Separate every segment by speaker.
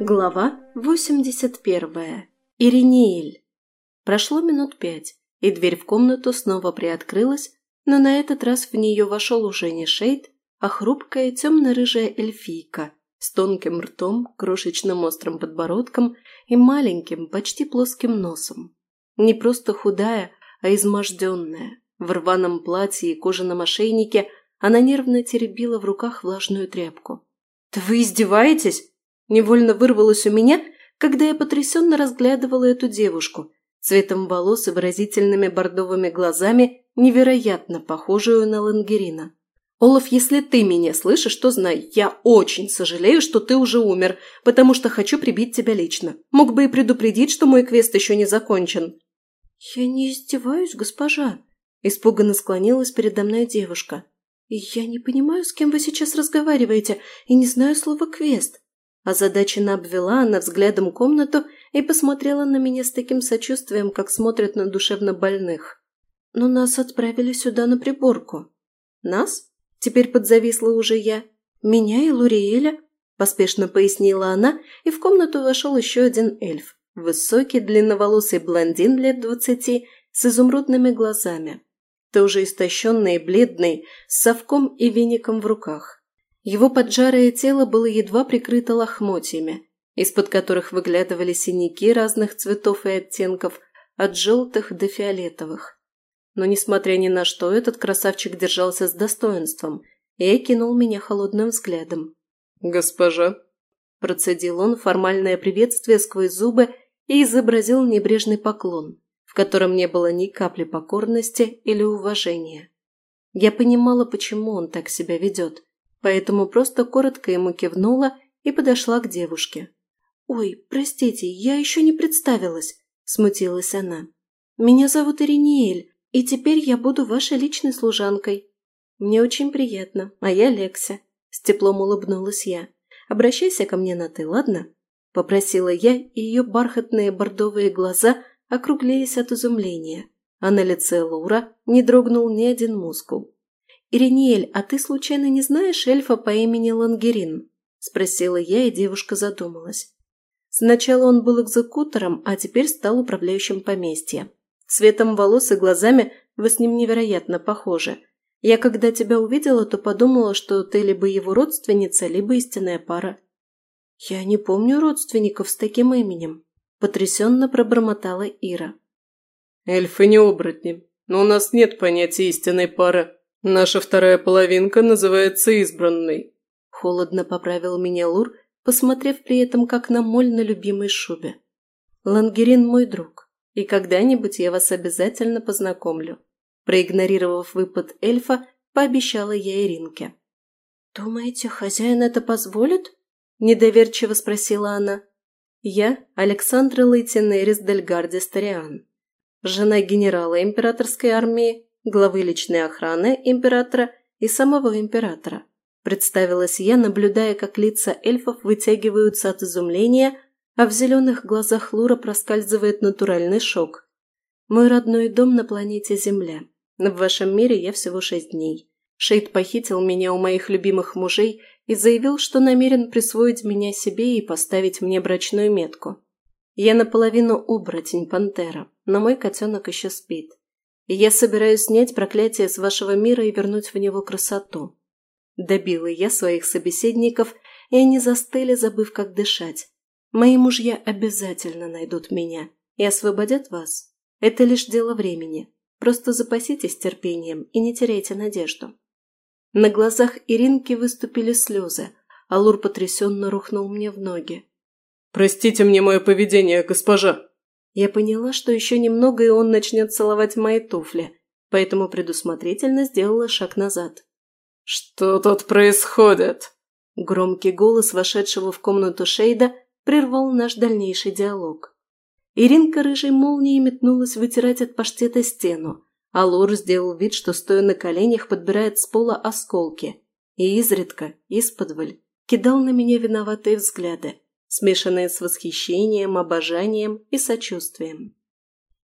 Speaker 1: Глава 81. Иринеэль. Прошло минут пять, и дверь в комнату снова приоткрылась, но на этот раз в нее вошел уже не Шейд, а хрупкая темно-рыжая эльфийка с тонким ртом, крошечным острым подбородком и маленьким, почти плоским носом. Не просто худая, а изможденная. В рваном платье и кожаном ошейнике она нервно теребила в руках влажную тряпку. «Да вы издеваетесь?» Невольно вырвалось у меня, когда я потрясенно разглядывала эту девушку, цветом волос и выразительными бордовыми глазами, невероятно похожую на Лангерина. «Олаф, если ты меня слышишь, то знай, я очень сожалею, что ты уже умер, потому что хочу прибить тебя лично. Мог бы и предупредить, что мой квест еще не закончен». «Я не издеваюсь, госпожа», – испуганно склонилась передо мной девушка. «Я не понимаю, с кем вы сейчас разговариваете, и не знаю слова «квест». Озадаченно обвела она взглядом комнату и посмотрела на меня с таким сочувствием, как смотрят на душевно больных. «Но нас отправили сюда на приборку». «Нас?» – теперь подзависла уже я. «Меня и Луриэля», – поспешно пояснила она, и в комнату вошел еще один эльф. Высокий, длинноволосый блондин лет двадцати, с изумрудными глазами. Тоже истощенный и бледный, с совком и веником в руках. Его поджарое тело было едва прикрыто лохмотьями, из-под которых выглядывали синяки разных цветов и оттенков, от желтых до фиолетовых. Но, несмотря ни на что, этот красавчик держался с достоинством и окинул меня холодным взглядом.
Speaker 2: «Госпожа», – процедил он формальное приветствие сквозь зубы и изобразил небрежный поклон, в котором не было ни капли покорности или уважения.
Speaker 1: Я понимала, почему он так себя ведет – поэтому просто коротко ему кивнула и подошла к девушке. «Ой, простите, я еще не представилась», – смутилась она. «Меня зовут Ириниэль, и теперь я буду вашей личной служанкой». «Мне очень приятно, а я Лекся», – с теплом улыбнулась я. «Обращайся ко мне на «ты», ладно?» – попросила я, и ее бархатные бордовые глаза округлились от изумления, а на лице Лаура не дрогнул ни один мускул. «Ириниэль, а ты случайно не знаешь эльфа по имени Лангерин?» – спросила я, и девушка задумалась. Сначала он был экзекутором, а теперь стал управляющим поместья. Цветом волос и глазами вы с ним невероятно похожи. Я, когда тебя увидела, то подумала, что ты либо его родственница, либо истинная пара. Я не помню родственников с таким именем, потрясенно пробормотала Ира.
Speaker 2: Эльфы не оборотни, но у нас нет понятия истинной пары, «Наша вторая половинка называется избранной», –
Speaker 1: холодно поправил меня Лур, посмотрев при этом как на моль на любимой шубе. «Лангерин мой друг, и когда-нибудь я вас обязательно познакомлю». Проигнорировав выпад эльфа, пообещала я Иринке. «Думаете, хозяин это позволит?» – недоверчиво спросила она. «Я Александра Лейтенерис Дельгарди Стариан, жена генерала императорской армии главы личной охраны императора и самого императора. Представилась я, наблюдая, как лица эльфов вытягиваются от изумления, а в зеленых глазах Лура проскальзывает натуральный шок. «Мой родной дом на планете Земля. В вашем мире я всего шесть дней. Шейд похитил меня у моих любимых мужей и заявил, что намерен присвоить меня себе и поставить мне брачную метку. Я наполовину оборотень пантера, но мой котенок еще спит и я собираюсь снять проклятие с вашего мира и вернуть в него красоту. Добила я своих собеседников, и они застыли, забыв, как дышать. Мои мужья обязательно найдут меня и освободят вас. Это лишь дело времени. Просто запаситесь терпением и не теряйте надежду. На глазах Иринки выступили слезы, а Лур потрясенно рухнул мне в ноги.
Speaker 2: «Простите мне мое поведение, госпожа!»
Speaker 1: Я поняла, что еще немного, и он начнет целовать мои туфли, поэтому предусмотрительно сделала шаг назад.
Speaker 2: «Что тут происходит?»
Speaker 1: Громкий голос вошедшего в комнату Шейда прервал наш дальнейший диалог. Иринка рыжей молнией метнулась вытирать от паштета стену, а Лор сделал вид, что, стоя на коленях, подбирает с пола осколки и изредка, исподволь, кидал на меня виноватые взгляды смешанные с восхищением, обожанием и сочувствием.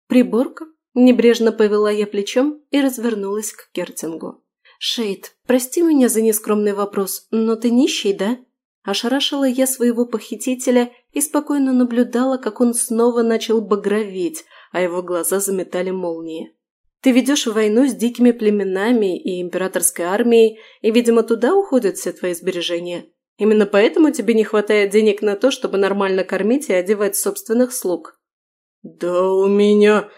Speaker 1: «Приборка?» – небрежно повела я плечом и развернулась к Кертингу. «Шейд, прости меня за нескромный вопрос, но ты нищий, да?» Ошарашила я своего похитителя и спокойно наблюдала, как он снова начал багроветь, а его глаза заметали молнии. «Ты ведешь войну с дикими племенами и императорской армией, и, видимо, туда уходят все твои сбережения. Именно поэтому тебе не хватает денег на то, чтобы нормально кормить и одевать собственных слуг».
Speaker 2: «Да у меня...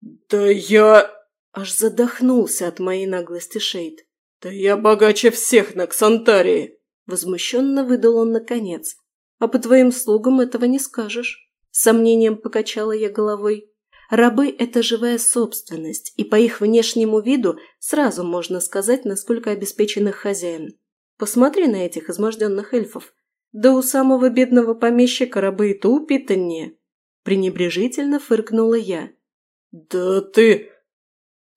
Speaker 2: Да я...»
Speaker 1: Аж задохнулся от моей наглости Шейд.
Speaker 2: «Да я богаче всех на Ксантарии!»
Speaker 1: Возмущенно выдал он наконец. «А по твоим слугам этого не скажешь». С сомнением покачала я головой. Рабы – это живая собственность, и по их внешнему виду сразу можно сказать, насколько обеспечен их хозяин. Посмотри на этих изможденных эльфов. Да у самого бедного помещика рабы и то упитаннее. Пренебрежительно фыркнула я.
Speaker 2: «Да ты...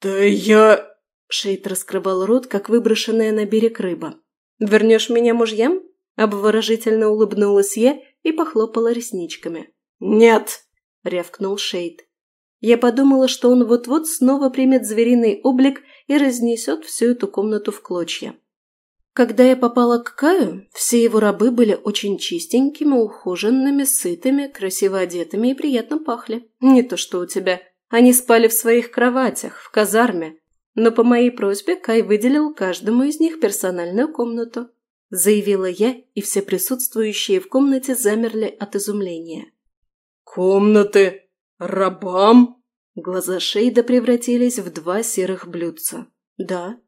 Speaker 2: да я...»
Speaker 1: Шейд раскрывал рот, как выброшенная на берег рыба. «Вернешь меня мужьям?» Обворожительно улыбнулась я и похлопала ресничками.
Speaker 2: «Нет!»
Speaker 1: – рявкнул Шейд. Я подумала, что он вот-вот снова примет звериный облик и разнесет всю эту комнату в клочья. Когда я попала к Каю, все его рабы были очень чистенькими, ухоженными, сытыми, красиво одетыми и приятно пахли. Не то что у тебя. Они спали в своих кроватях, в казарме, но по моей просьбе Кай выделил каждому из них персональную комнату. Заявила я, и все присутствующие в комнате замерли от изумления.
Speaker 2: «Комнаты? Рабам?»
Speaker 1: Глаза Шейда превратились в два серых блюдца. «Да».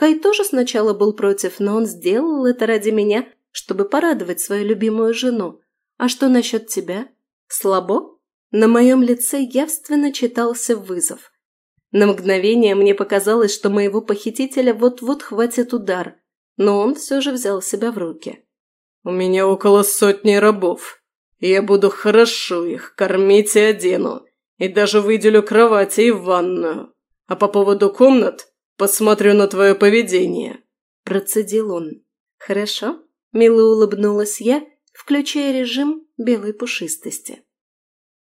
Speaker 1: Кай тоже сначала был против, но он сделал это ради меня, чтобы порадовать свою любимую жену. А что насчет тебя? Слабо? На моем лице явственно читался вызов. На мгновение мне показалось, что моего похитителя вот-вот хватит удар, но он все же взял себя в руки.
Speaker 2: «У меня около сотни рабов. Я буду хорошо их кормить и одену, и даже выделю кровати и ванную. А по поводу комнат посмотрю на твое поведение», –
Speaker 1: процедил он. «Хорошо», – мило улыбнулась я, включая режим белой пушистости.